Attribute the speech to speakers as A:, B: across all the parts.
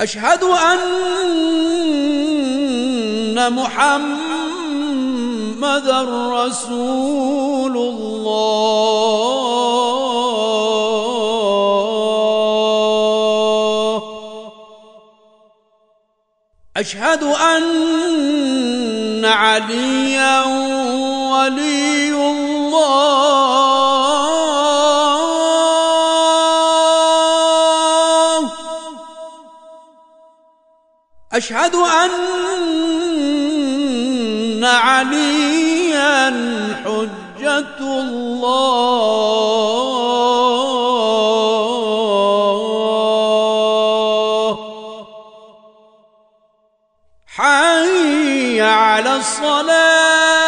A: أشهد أن محمد رسول الله. أشهد أن عليا ولي الله أشهد أن عليا حجة الله. حي على الصلاة.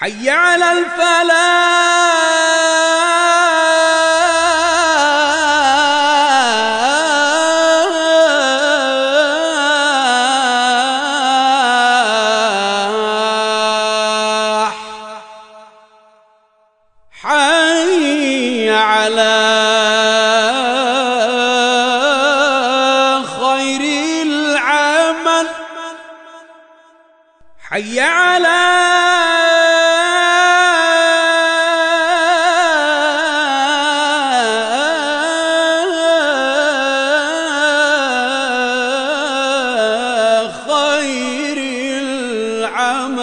A: حي على الفلاح. حي على خير العمل. حي على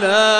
A: لا